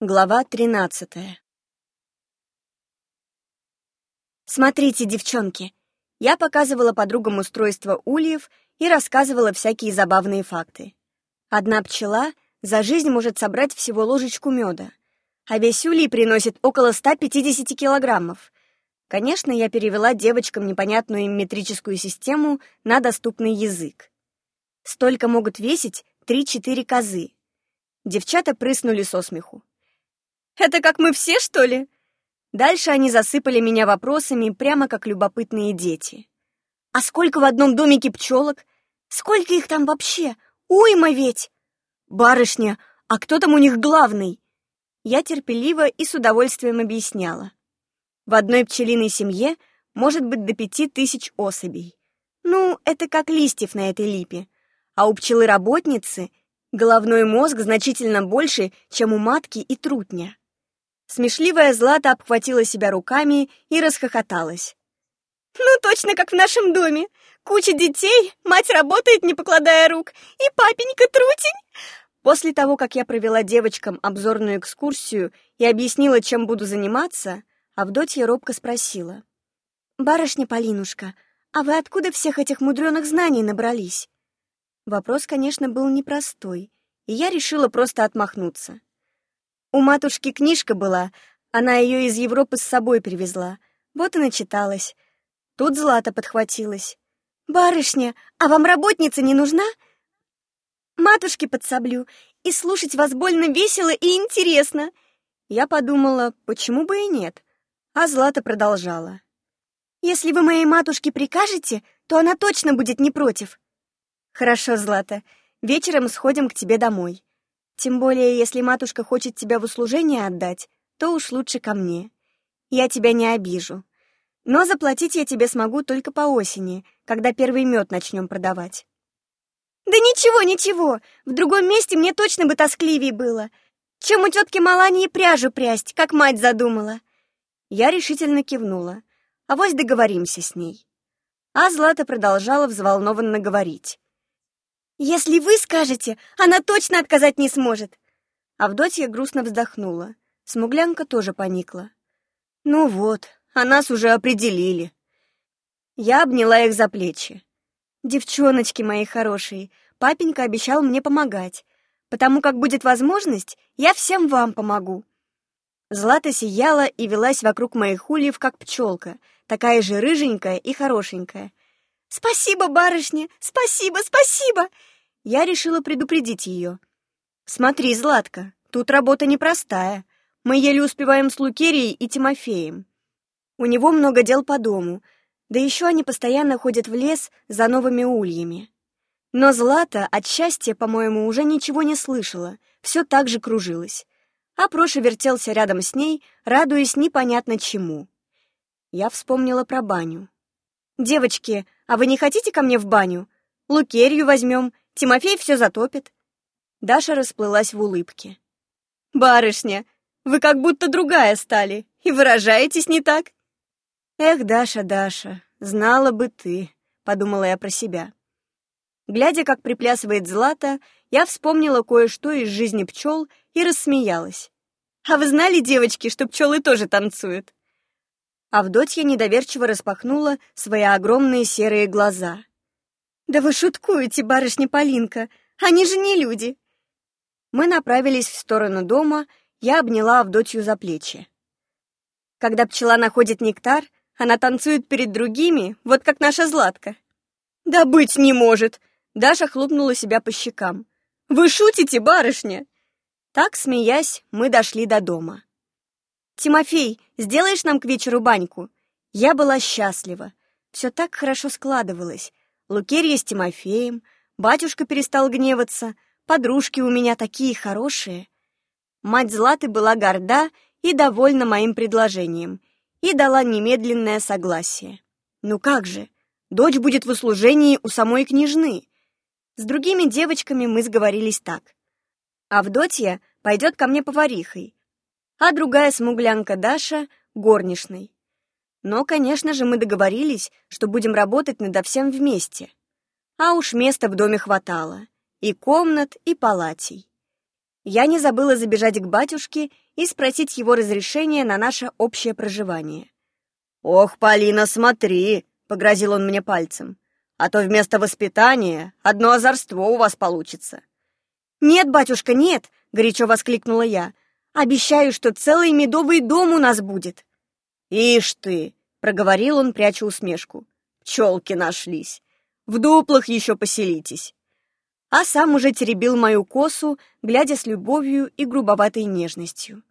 Глава тринадцатая Смотрите, девчонки, я показывала подругам устройство ульев и рассказывала всякие забавные факты. Одна пчела за жизнь может собрать всего ложечку меда, а весь улей приносит около 150 килограммов. Конечно, я перевела девочкам непонятную им метрическую систему на доступный язык. Столько могут весить три-четыре козы. Девчата прыснули со смеху. Это как мы все, что ли?» Дальше они засыпали меня вопросами, прямо как любопытные дети. «А сколько в одном домике пчелок? Сколько их там вообще? Уйма ведь!» «Барышня, а кто там у них главный?» Я терпеливо и с удовольствием объясняла. В одной пчелиной семье может быть до пяти тысяч особей. Ну, это как листьев на этой липе. А у пчелы-работницы головной мозг значительно больше, чем у матки и трутня. Смешливая Злата обхватила себя руками и расхохоталась. «Ну, точно как в нашем доме. Куча детей, мать работает, не покладая рук, и папенька трутень!» После того, как я провела девочкам обзорную экскурсию и объяснила, чем буду заниматься, Авдотья робко спросила. «Барышня Полинушка, а вы откуда всех этих мудреных знаний набрались?» Вопрос, конечно, был непростой, и я решила просто отмахнуться. У матушки книжка была, она ее из Европы с собой привезла. Вот и начиталась. Тут Злата подхватилась. «Барышня, а вам работница не нужна?» «Матушке подсоблю, и слушать вас больно весело и интересно». Я подумала, почему бы и нет. А Злата продолжала. «Если вы моей матушке прикажете, то она точно будет не против». «Хорошо, Злата, вечером сходим к тебе домой. Тем более, если матушка хочет тебя в услужение отдать, то уж лучше ко мне. Я тебя не обижу. Но заплатить я тебе смогу только по осени, когда первый мед начнем продавать. Да ничего, ничего, в другом месте мне точно бы тоскливее было, чем у тетки Малании пряжу прясть, как мать задумала. Я решительно кивнула. а Авось договоримся с ней. А Злата продолжала взволнованно говорить. «Если вы скажете, она точно отказать не сможет!» Авдотья грустно вздохнула. Смуглянка тоже поникла. «Ну вот, а нас уже определили». Я обняла их за плечи. «Девчоночки мои хорошие, папенька обещал мне помогать, потому как будет возможность, я всем вам помогу». Злата сияла и велась вокруг моих ульев, как пчелка, такая же рыженькая и хорошенькая. «Спасибо, барышня! Спасибо, спасибо!» Я решила предупредить ее. «Смотри, Златка, тут работа непростая. Мы еле успеваем с Лукерией и Тимофеем. У него много дел по дому, да еще они постоянно ходят в лес за новыми ульями. Но Злата от счастья, по-моему, уже ничего не слышала, все так же кружилась. А Проша вертелся рядом с ней, радуясь непонятно чему. Я вспомнила про баню. «Девочки, а вы не хотите ко мне в баню? Лукерью возьмем, Тимофей все затопит». Даша расплылась в улыбке. «Барышня, вы как будто другая стали и выражаетесь не так». «Эх, Даша, Даша, знала бы ты», — подумала я про себя. Глядя, как приплясывает Злата, я вспомнила кое-что из жизни пчел и рассмеялась. «А вы знали, девочки, что пчелы тоже танцуют?» Авдотья недоверчиво распахнула свои огромные серые глаза. «Да вы шуткуете, барышня Полинка, они же не люди!» Мы направились в сторону дома, я обняла Авдотью за плечи. Когда пчела находит нектар, она танцует перед другими, вот как наша Златка. «Да быть не может!» Даша хлопнула себя по щекам. «Вы шутите, барышня?» Так, смеясь, мы дошли до дома. «Тимофей, сделаешь нам к вечеру баньку?» Я была счастлива. Все так хорошо складывалось. Лукерья с Тимофеем, батюшка перестал гневаться, подружки у меня такие хорошие. Мать Златы была горда и довольна моим предложением и дала немедленное согласие. Ну как же, дочь будет в услужении у самой княжны. С другими девочками мы сговорились так. Авдотья пойдет ко мне поварихой, а другая смуглянка Даша — горничной. Но, конечно же, мы договорились, что будем работать над всем вместе. А уж места в доме хватало. И комнат, и палатей. Я не забыла забежать к батюшке и спросить его разрешения на наше общее проживание. «Ох, Полина, смотри!» — погрозил он мне пальцем. «А то вместо воспитания одно озорство у вас получится». «Нет, батюшка, нет!» — горячо воскликнула я. «Обещаю, что целый медовый дом у нас будет». «Ишь ты!» — проговорил он, пряча усмешку. «Пчелки нашлись. В дуплах еще поселитесь» а сам уже теребил мою косу, глядя с любовью и грубоватой нежностью.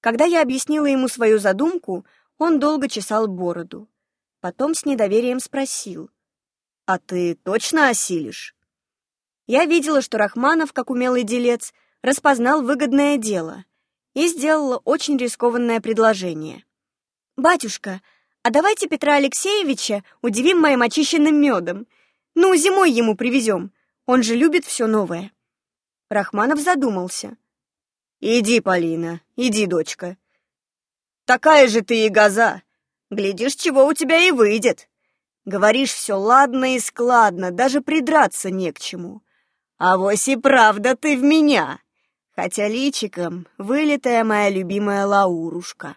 Когда я объяснила ему свою задумку, он долго чесал бороду. Потом с недоверием спросил. «А ты точно осилишь?» Я видела, что Рахманов, как умелый делец, распознал выгодное дело и сделала очень рискованное предложение. «Батюшка, а давайте Петра Алексеевича удивим моим очищенным медом. Ну, зимой ему привезем. Он же любит все новое. Рахманов задумался. Иди, Полина, иди, дочка. Такая же ты и газа. Глядишь, чего у тебя и выйдет. Говоришь все ладно и складно, даже придраться не к чему. А вось и правда ты в меня. Хотя личиком вылитая моя любимая Лаурушка.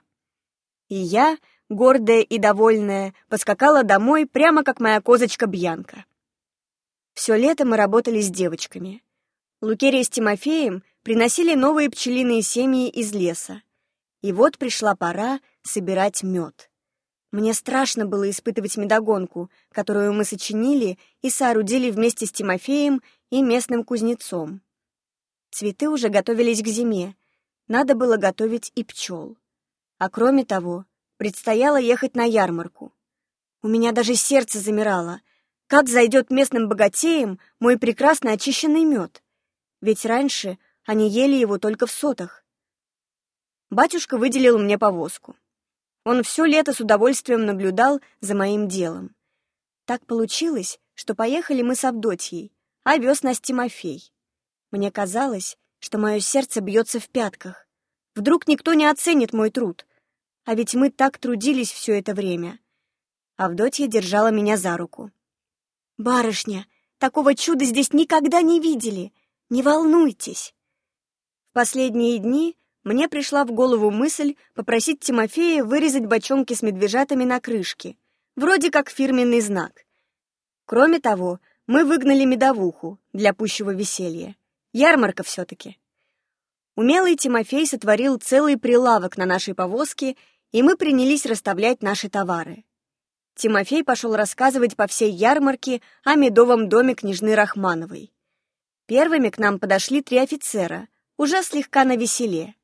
И я, гордая и довольная, поскакала домой прямо как моя козочка Бьянка. Все лето мы работали с девочками. Лукерия с Тимофеем приносили новые пчелиные семьи из леса. И вот пришла пора собирать мед. Мне страшно было испытывать медогонку, которую мы сочинили и соорудили вместе с Тимофеем и местным кузнецом. Цветы уже готовились к зиме, надо было готовить и пчел. А кроме того, предстояло ехать на ярмарку. У меня даже сердце замирало — как зайдет местным богатеям мой прекрасно очищенный мед? Ведь раньше они ели его только в сотах. Батюшка выделил мне повозку. Он все лето с удовольствием наблюдал за моим делом. Так получилось, что поехали мы с Авдотьей, а вез нас Тимофей. Мне казалось, что мое сердце бьется в пятках. Вдруг никто не оценит мой труд. А ведь мы так трудились все это время. Авдотья держала меня за руку. «Барышня, такого чуда здесь никогда не видели. Не волнуйтесь». В последние дни мне пришла в голову мысль попросить Тимофея вырезать бочонки с медвежатами на крышке, вроде как фирменный знак. Кроме того, мы выгнали медовуху для пущего веселья. Ярмарка все-таки. Умелый Тимофей сотворил целый прилавок на нашей повозке, и мы принялись расставлять наши товары. Тимофей пошел рассказывать по всей ярмарке о медовом доме княжны Рахмановой. Первыми к нам подошли три офицера, уже слегка на веселе.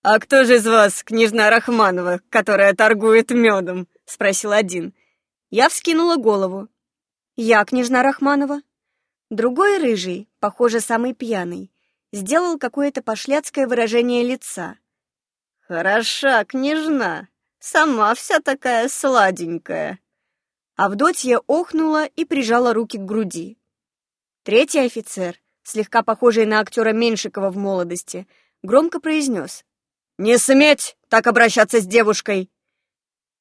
«А кто же из вас княжна Рахманова, которая торгует медом?» — спросил один. Я вскинула голову. «Я княжна Рахманова». Другой рыжий, похоже, самый пьяный, сделал какое-то пошляцкое выражение лица. «Хороша княжна», Сама вся такая сладенькая». Авдотья охнула и прижала руки к груди. Третий офицер, слегка похожий на актера Меньшикова в молодости, громко произнес. «Не сметь так обращаться с девушкой!»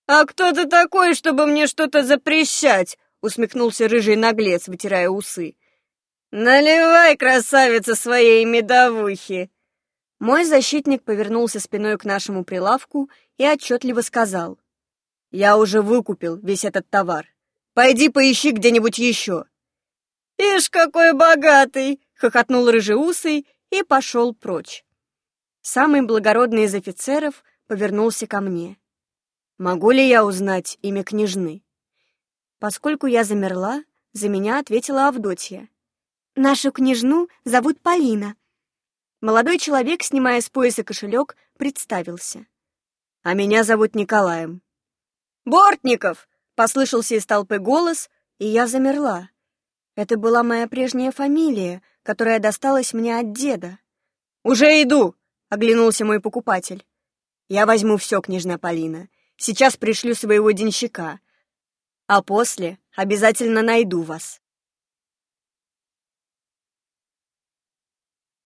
«А кто ты такой, чтобы мне что-то запрещать?» усмехнулся рыжий наглец, вытирая усы. «Наливай, красавица, своей медовухи!» Мой защитник повернулся спиной к нашему прилавку и отчетливо сказал. «Я уже выкупил весь этот товар. Пойди поищи где-нибудь еще». «Ишь, какой богатый!» — хохотнул рыжеусый и пошел прочь. Самый благородный из офицеров повернулся ко мне. «Могу ли я узнать имя княжны?» Поскольку я замерла, за меня ответила Авдотья. «Нашу княжну зовут Полина». Молодой человек, снимая с пояса кошелек, представился а меня зовут Николаем». «Бортников!» — послышался из толпы голос, и я замерла. Это была моя прежняя фамилия, которая досталась мне от деда. «Уже иду!» — оглянулся мой покупатель. «Я возьму все, княжна Полина. Сейчас пришлю своего денщика. А после обязательно найду вас».